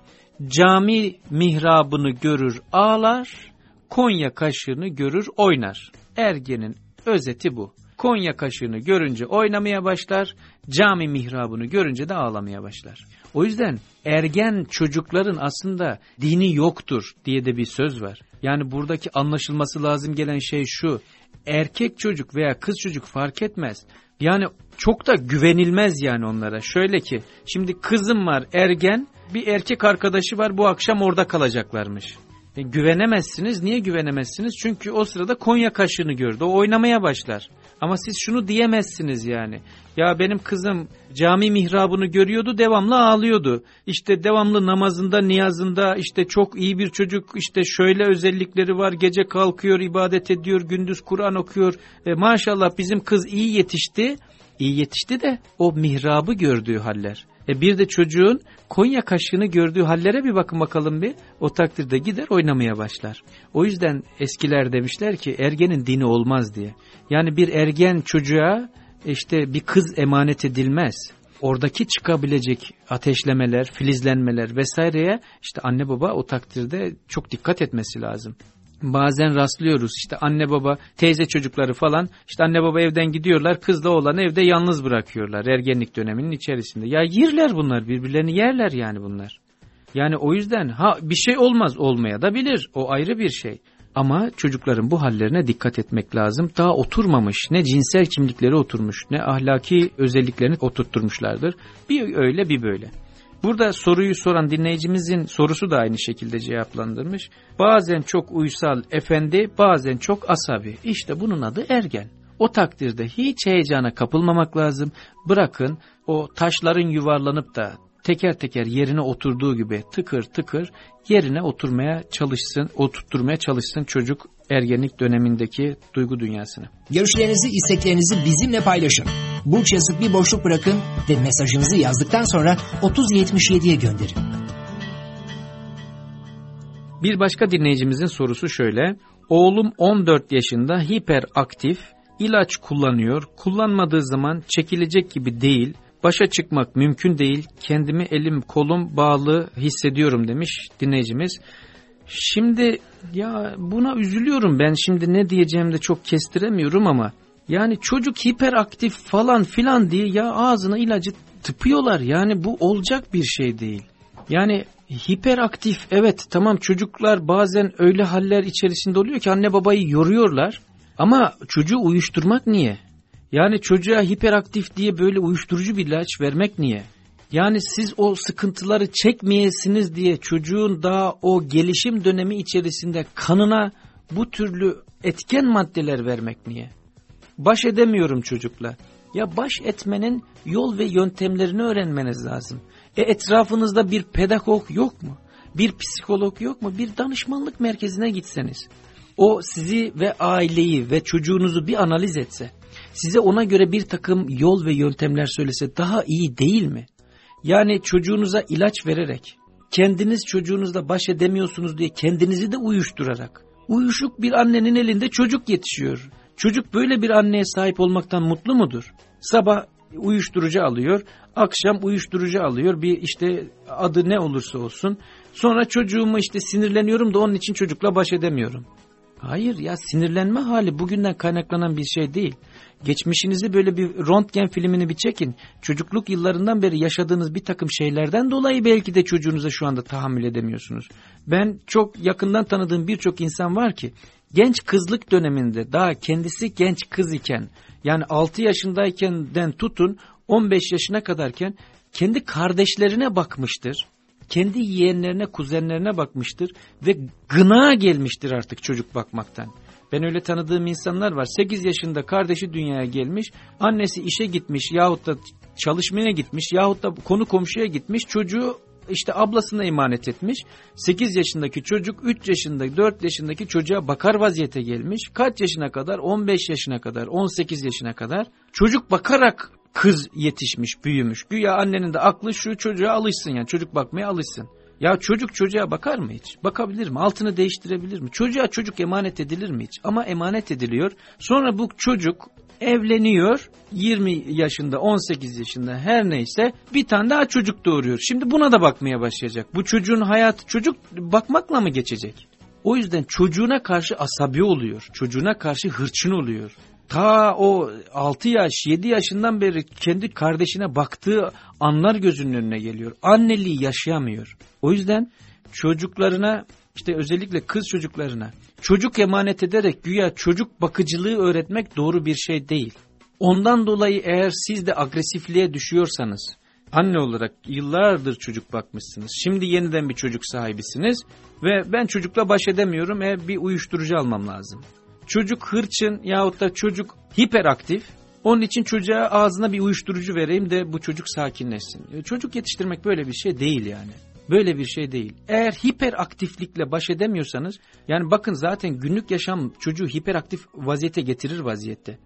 Cami mihrabını görür ağlar, Konya kaşığını görür oynar. Ergenin özeti bu. Konya kaşığını görünce oynamaya başlar, cami mihrabını görünce de ağlamaya başlar. O yüzden ergen çocukların aslında dini yoktur diye de bir söz var. Yani buradaki anlaşılması lazım gelen şey şu. Erkek çocuk veya kız çocuk fark etmez. Yani çok da güvenilmez yani onlara. Şöyle ki şimdi kızım var ergen bir erkek arkadaşı var bu akşam orada kalacaklarmış. E, güvenemezsiniz. Niye güvenemezsiniz? Çünkü o sırada Konya kaşığını gördü. O oynamaya başlar. Ama siz şunu diyemezsiniz yani. Ya benim kızım cami mihrabını görüyordu devamlı ağlıyordu. İşte devamlı namazında niyazında işte çok iyi bir çocuk işte şöyle özellikleri var. Gece kalkıyor ibadet ediyor gündüz Kur'an okuyor. E, maşallah bizim kız iyi yetişti. İyi yetişti de o mihrabı gördüğü haller. E bir de çocuğun Konya kaşığını gördüğü hallere bir bakın bakalım bir. O takdirde gider oynamaya başlar. O yüzden eskiler demişler ki ergenin dini olmaz diye. Yani bir ergen çocuğa işte bir kız emanet edilmez. Oradaki çıkabilecek ateşlemeler, filizlenmeler vesaireye işte anne baba o takdirde çok dikkat etmesi lazım bazen rastlıyoruz işte anne baba teyze çocukları falan işte anne baba evden gidiyorlar kızla oğlan evde yalnız bırakıyorlar ergenlik döneminin içerisinde. Ya yerler bunlar birbirlerini yerler yani bunlar. Yani o yüzden ha bir şey olmaz olmaya da bilir o ayrı bir şey. Ama çocukların bu hallerine dikkat etmek lazım. Daha oturmamış ne cinsel kimlikleri oturmuş ne ahlaki özelliklerini oturtturmuşlardır. Bir öyle bir böyle. Burada soruyu soran dinleyicimizin sorusu da aynı şekilde cevaplandırmış. Bazen çok uysal efendi, bazen çok asabi. İşte bunun adı ergen. O takdirde hiç heyecana kapılmamak lazım. Bırakın o taşların yuvarlanıp da teker teker yerine oturduğu gibi tıkır tıkır yerine oturmaya çalışsın, oturtturmaya çalışsın çocuk ergenlik dönemindeki duygu dünyasını. Görüşlerinizi, isteklerinizi bizimle paylaşın. Burç yazıp bir boşluk bırakın ve mesajınızı yazdıktan sonra 3077'ye gönderin. Bir başka dinleyicimizin sorusu şöyle. Oğlum 14 yaşında hiperaktif, ilaç kullanıyor, kullanmadığı zaman çekilecek gibi değil, başa çıkmak mümkün değil, kendimi elim kolum bağlı hissediyorum demiş dinleyicimiz. Şimdi ya buna üzülüyorum ben şimdi ne diyeceğimi de çok kestiremiyorum ama yani çocuk hiperaktif falan filan diye ya ağzına ilacı tıpıyorlar yani bu olacak bir şey değil. Yani hiperaktif evet tamam çocuklar bazen öyle haller içerisinde oluyor ki anne babayı yoruyorlar ama çocuğu uyuşturmak niye? Yani çocuğa hiperaktif diye böyle uyuşturucu bir ilaç vermek niye? Yani siz o sıkıntıları çekmeyesiniz diye çocuğun daha o gelişim dönemi içerisinde kanına bu türlü etken maddeler vermek niye? Baş edemiyorum çocukla. Ya baş etmenin yol ve yöntemlerini öğrenmeniz lazım. E etrafınızda bir pedagog yok mu? Bir psikolog yok mu? Bir danışmanlık merkezine gitseniz. O sizi ve aileyi ve çocuğunuzu bir analiz etse, size ona göre bir takım yol ve yöntemler söylese daha iyi değil mi? Yani çocuğunuza ilaç vererek, kendiniz çocuğunuzla baş edemiyorsunuz diye kendinizi de uyuşturarak, uyuşuk bir annenin elinde çocuk yetişiyor. Çocuk böyle bir anneye sahip olmaktan mutlu mudur? Sabah uyuşturucu alıyor, akşam uyuşturucu alıyor, bir işte adı ne olursa olsun. Sonra çocuğumu işte sinirleniyorum da onun için çocukla baş edemiyorum. Hayır ya sinirlenme hali bugünden kaynaklanan bir şey değil. Geçmişinizi böyle bir röntgen filmini bir çekin. Çocukluk yıllarından beri yaşadığınız bir takım şeylerden dolayı belki de çocuğunuza şu anda tahammül edemiyorsunuz. Ben çok yakından tanıdığım birçok insan var ki genç kızlık döneminde daha kendisi genç kız iken yani 6 yaşındayken tutun 15 yaşına kadarken kendi kardeşlerine bakmıştır kendi yeğenlerine, kuzenlerine bakmıştır ve gına gelmiştir artık çocuk bakmaktan. Ben öyle tanıdığım insanlar var. 8 yaşında kardeşi dünyaya gelmiş, annesi işe gitmiş yahut da çalışmaya gitmiş yahut da konu komşuya gitmiş, çocuğu işte ablasına emanet etmiş. 8 yaşındaki çocuk 3 yaşında 4 yaşındaki çocuğa bakar vaziyete gelmiş. Kaç yaşına kadar? 15 yaşına kadar, 18 yaşına kadar çocuk bakarak kız yetişmiş, büyümüş. Güya annenin de aklı şu çocuğa alışsın yani çocuk bakmaya alışsın. Ya çocuk çocuğa bakar mı hiç? Bakabilir mi? Altını değiştirebilir mi? Çocuğa çocuk emanet edilir mi hiç? Ama emanet ediliyor. Sonra bu çocuk evleniyor 20 yaşında 18 yaşında her neyse bir tane daha çocuk doğuruyor. Şimdi buna da bakmaya başlayacak. Bu çocuğun hayatı çocuk bakmakla mı geçecek? O yüzden çocuğuna karşı asabi oluyor. Çocuğuna karşı hırçın oluyor ta o 6 yaş 7 yaşından beri kendi kardeşine baktığı anlar gözünün önüne geliyor. Anneliği yaşayamıyor. O yüzden çocuklarına işte özellikle kız çocuklarına çocuk emanet ederek güya çocuk bakıcılığı öğretmek doğru bir şey değil. Ondan dolayı eğer siz de agresifliğe düşüyorsanız anne olarak yıllardır çocuk bakmışsınız. Şimdi yeniden bir çocuk sahibisiniz ve ben çocukla baş edemiyorum. E, bir uyuşturucu almam lazım. Çocuk hırçın yahut da çocuk hiperaktif. Onun için çocuğa ağzına bir uyuşturucu vereyim de bu çocuk sakinleşsin. E, çocuk yetiştirmek böyle bir şey değil yani. Böyle bir şey değil. Eğer hiperaktiflikle baş edemiyorsanız yani bakın zaten günlük yaşam çocuğu hiperaktif vaziyete getirir vaziyette.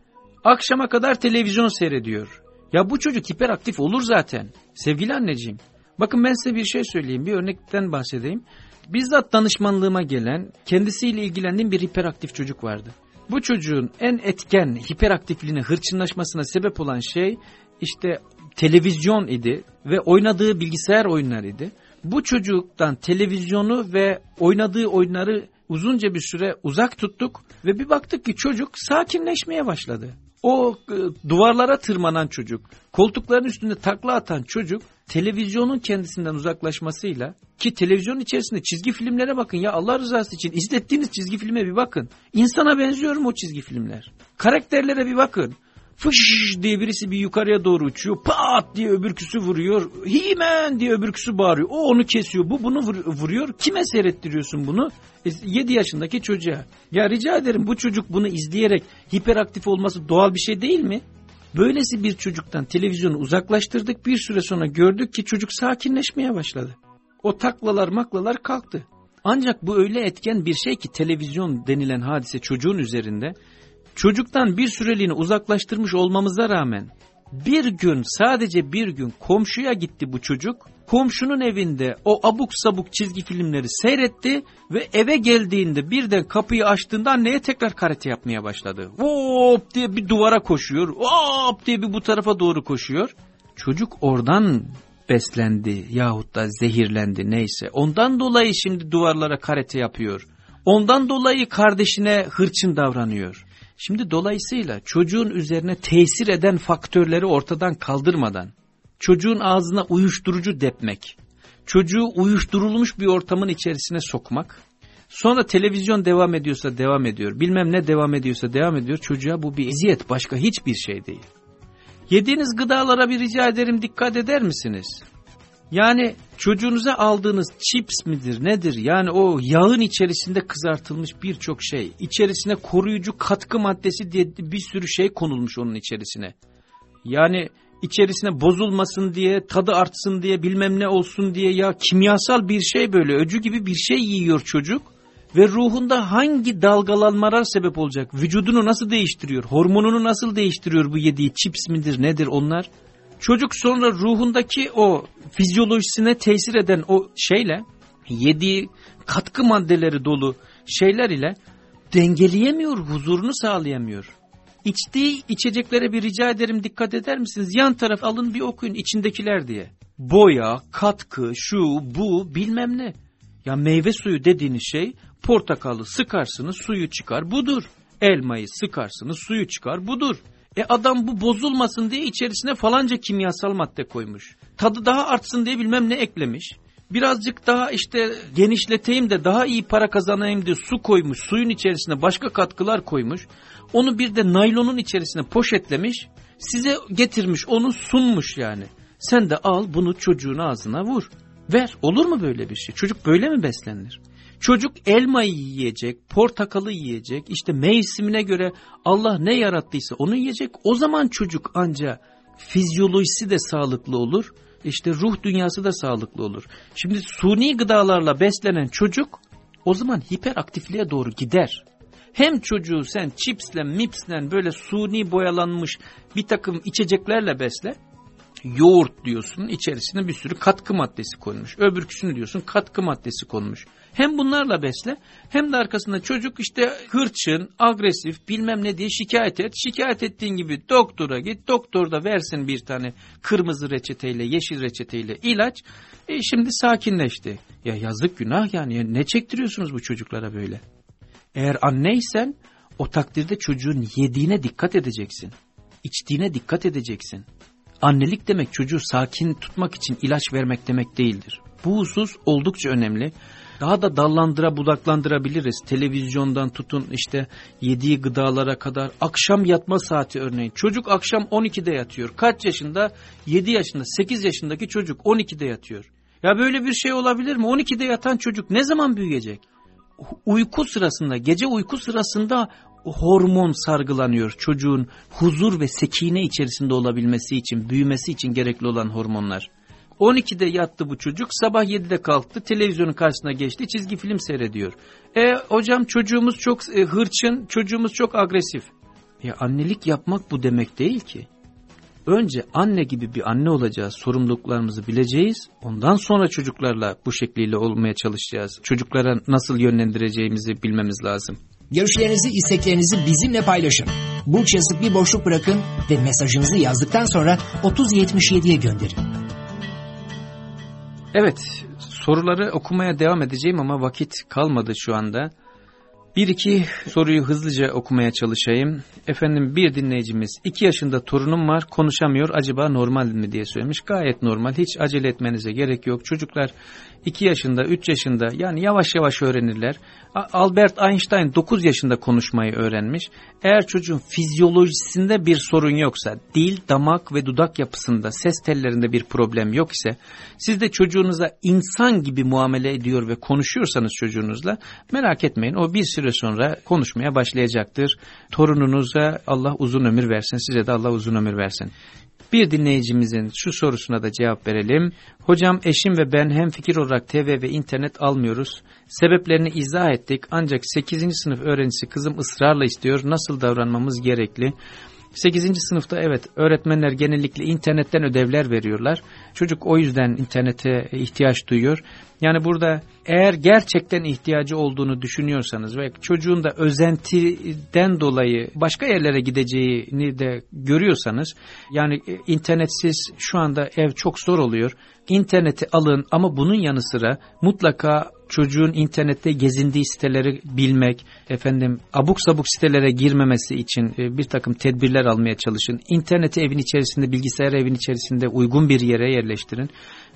Akşama kadar televizyon seyrediyor. Ya bu çocuk hiperaktif olur zaten. Sevgili anneciğim. Bakın ben size bir şey söyleyeyim. Bir örnekten bahsedeyim bizzat danışmanlığıma gelen, kendisiyle ilgilendiğim bir hiperaktif çocuk vardı. Bu çocuğun en etken hiperaktifliğine, hırçınlaşmasına sebep olan şey işte televizyon idi ve oynadığı bilgisayar oyunları idi. Bu çocuktan televizyonu ve oynadığı oyunları uzunca bir süre uzak tuttuk ve bir baktık ki çocuk sakinleşmeye başladı. O e, duvarlara tırmanan çocuk, koltukların üstünde takla atan çocuk televizyonun kendisinden uzaklaşmasıyla ki televizyon içerisinde çizgi filmlere bakın ya Allah rızası için izlettiğiniz çizgi filme bir bakın. İnsana benziyor mu o çizgi filmler? Karakterlere bir bakın. Fış diye birisi bir yukarıya doğru uçuyor. Pat diye öbürküsü vuruyor. Himen diye öbürküsü bağırıyor. O onu kesiyor. Bu bunu vuruyor. Kime seyrettiriyorsun bunu? E, 7 yaşındaki çocuğa. Ya rica ederim bu çocuk bunu izleyerek hiperaktif olması doğal bir şey değil mi? Böylesi bir çocuktan televizyonu uzaklaştırdık. Bir süre sonra gördük ki çocuk sakinleşmeye başladı. O taklalar maklalar kalktı. Ancak bu öyle etken bir şey ki televizyon denilen hadise çocuğun üzerinde çocuktan bir süreliğine uzaklaştırmış olmamıza rağmen bir gün sadece bir gün komşuya gitti bu çocuk. Komşunun evinde o abuk sabuk çizgi filmleri seyretti ve eve geldiğinde birden kapıyı açtığında anneye tekrar karate yapmaya başladı. Hop diye bir duvara koşuyor. Hop diye bir bu tarafa doğru koşuyor. Çocuk oradan beslendi yahut da zehirlendi neyse. Ondan dolayı şimdi duvarlara karate yapıyor. Ondan dolayı kardeşine hırçın davranıyor. Şimdi dolayısıyla çocuğun üzerine tesir eden faktörleri ortadan kaldırmadan, çocuğun ağzına uyuşturucu depmek, çocuğu uyuşturulmuş bir ortamın içerisine sokmak, sonra televizyon devam ediyorsa devam ediyor, bilmem ne devam ediyorsa devam ediyor, çocuğa bu bir eziyet başka hiçbir şey değil. Yediğiniz gıdalara bir rica ederim dikkat eder misiniz? Yani çocuğunuza aldığınız chips midir nedir? Yani o yağın içerisinde kızartılmış birçok şey. İçerisine koruyucu katkı maddesi diye bir sürü şey konulmuş onun içerisine. Yani içerisine bozulmasın diye, tadı artsın diye, bilmem ne olsun diye ya kimyasal bir şey böyle öcü gibi bir şey yiyor çocuk. Ve ruhunda hangi dalgalanmalar sebep olacak? Vücudunu nasıl değiştiriyor? Hormonunu nasıl değiştiriyor bu yediği chips midir nedir onlar? Çocuk sonra ruhundaki o fizyolojisine tesir eden o şeyle yediği katkı maddeleri dolu şeyler ile dengeleyemiyor, huzurunu sağlayamıyor. İçtiği içeceklere bir rica ederim dikkat eder misiniz? Yan taraf alın bir okuyun içindekiler diye. Boya, katkı, şu, bu bilmem ne. Ya meyve suyu dediğiniz şey portakalı sıkarsınız suyu çıkar budur. Elmayı sıkarsınız suyu çıkar budur. E adam bu bozulmasın diye içerisine falanca kimyasal madde koymuş. Tadı daha artsın diye bilmem ne eklemiş. Birazcık daha işte genişleteyim de daha iyi para kazanayım diye su koymuş. Suyun içerisine başka katkılar koymuş. Onu bir de naylonun içerisine poşetlemiş. Size getirmiş onu sunmuş yani. Sen de al bunu çocuğun ağzına vur. Ver olur mu böyle bir şey? Çocuk böyle mi beslenir? Çocuk elmayı yiyecek, portakalı yiyecek, işte mevsimine göre Allah ne yarattıysa onu yiyecek. O zaman çocuk anca fizyolojisi de sağlıklı olur, işte ruh dünyası da sağlıklı olur. Şimdi suni gıdalarla beslenen çocuk o zaman hiperaktifliğe doğru gider. Hem çocuğu sen çipsle mipsle böyle suni boyalanmış bir takım içeceklerle besle, yoğurt diyorsun içerisine bir sürü katkı maddesi konmuş. Öbürküsünü diyorsun katkı maddesi konmuş. Hem bunlarla besle hem de arkasında çocuk işte hırçın, agresif bilmem ne diye şikayet et. Şikayet ettiğin gibi doktora git. Doktor da versin bir tane kırmızı reçeteyle, yeşil reçeteyle ilaç. E şimdi sakinleşti. Ya yazık günah yani ya ne çektiriyorsunuz bu çocuklara böyle? Eğer anneysen o takdirde çocuğun yediğine dikkat edeceksin. İçtiğine dikkat edeceksin. Annelik demek çocuğu sakin tutmak için ilaç vermek demek değildir. Bu husus oldukça önemli daha da dallandıra budaklandırabiliriz. Televizyondan tutun işte yediği gıdalara kadar akşam yatma saati örneğin. Çocuk akşam 12'de yatıyor. Kaç yaşında? 7 yaşında 8 yaşındaki çocuk 12'de yatıyor. Ya böyle bir şey olabilir mi? 12'de yatan çocuk ne zaman büyüyecek? Uyku sırasında, gece uyku sırasında hormon sargılanıyor. Çocuğun huzur ve sekine içerisinde olabilmesi için, büyümesi için gerekli olan hormonlar. 12'de yattı bu çocuk sabah 7'de kalktı televizyonun karşısına geçti çizgi film seyrediyor. E hocam çocuğumuz çok e, hırçın çocuğumuz çok agresif. Ya annelik yapmak bu demek değil ki. Önce anne gibi bir anne olacağız, sorumluluklarımızı bileceğiz. Ondan sonra çocuklarla bu şekliyle olmaya çalışacağız. Çocuklara nasıl yönlendireceğimizi bilmemiz lazım. Görüşlerinizi, isteklerinizi bizimle paylaşın. Burç yazıp bir boşluk bırakın ve mesajınızı yazdıktan sonra 3077'ye gönderin. Evet, soruları okumaya devam edeceğim ama vakit kalmadı şu anda. Bir iki soruyu hızlıca okumaya çalışayım. Efendim bir dinleyicimiz iki yaşında torunum var konuşamıyor acaba normal mi diye söylemiş. Gayet normal hiç acele etmenize gerek yok. Çocuklar 2 yaşında, 3 yaşında yani yavaş yavaş öğrenirler. Albert Einstein 9 yaşında konuşmayı öğrenmiş. Eğer çocuğun fizyolojisinde bir sorun yoksa, dil, damak ve dudak yapısında, ses tellerinde bir problem yok ise, siz de çocuğunuza insan gibi muamele ediyor ve konuşuyorsanız çocuğunuzla, merak etmeyin o bir süre sonra konuşmaya başlayacaktır. Torununuza Allah uzun ömür versin, size de Allah uzun ömür versin. Bir dinleyicimizin şu sorusuna da cevap verelim. Hocam eşim ve ben hem fikir olarak TV ve internet almıyoruz. Sebeplerini izah ettik ancak 8. sınıf öğrencisi kızım ısrarla istiyor. Nasıl davranmamız gerekli? 8. sınıfta evet öğretmenler genellikle internetten ödevler veriyorlar. Çocuk o yüzden internete ihtiyaç duyuyor. Yani burada eğer gerçekten ihtiyacı olduğunu düşünüyorsanız ve çocuğun da özentiden dolayı başka yerlere gideceğini de görüyorsanız yani internetsiz şu anda ev çok zor oluyor İnterneti alın ama bunun yanı sıra mutlaka çocuğun internette gezindiği siteleri bilmek, efendim abuk sabuk sitelere girmemesi için e, bir takım tedbirler almaya çalışın. İnterneti evin içerisinde, bilgisayarı evin içerisinde uygun bir yere yerleştirin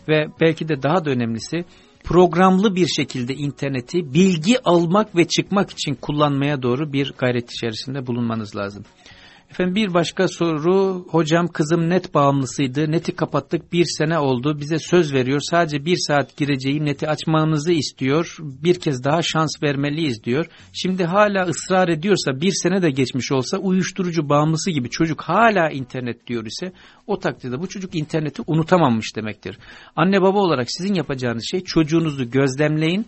ve belki de daha da önemlisi programlı bir şekilde interneti bilgi almak ve çıkmak için kullanmaya doğru bir gayret içerisinde bulunmanız lazım. Efendim bir başka soru. Hocam kızım net bağımlısıydı. Neti kapattık bir sene oldu. Bize söz veriyor. Sadece bir saat gireceğim neti açmanızı istiyor. Bir kez daha şans vermeliyiz diyor. Şimdi hala ısrar ediyorsa bir sene de geçmiş olsa uyuşturucu bağımlısı gibi çocuk hala internet diyor ise o takdirde bu çocuk interneti unutamamış demektir. Anne baba olarak sizin yapacağınız şey çocuğunuzu gözlemleyin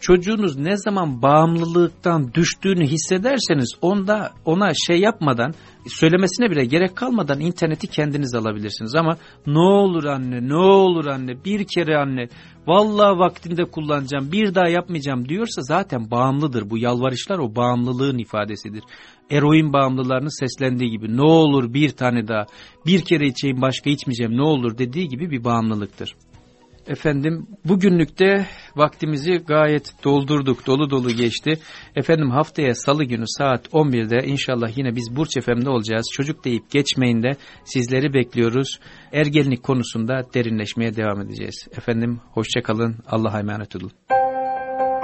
çocuğunuz ne zaman bağımlılıktan düştüğünü hissederseniz onda ona şey yapmadan söylemesine bile gerek kalmadan interneti kendiniz alabilirsiniz. Ama ne olur anne ne olur anne bir kere anne vallahi vaktinde kullanacağım bir daha yapmayacağım diyorsa zaten bağımlıdır. Bu yalvarışlar o bağımlılığın ifadesidir. Eroin bağımlılarının seslendiği gibi ne olur bir tane daha bir kere içeyim başka içmeyeceğim ne olur dediği gibi bir bağımlılıktır. Efendim bugünlükte vaktimizi gayet doldurduk, dolu dolu geçti. Efendim haftaya salı günü saat 11'de inşallah yine biz Burç FM'de olacağız. Çocuk deyip geçmeyin de sizleri bekliyoruz. Ergenlik konusunda derinleşmeye devam edeceğiz. Efendim hoşçakalın, Allah'a emanet olun.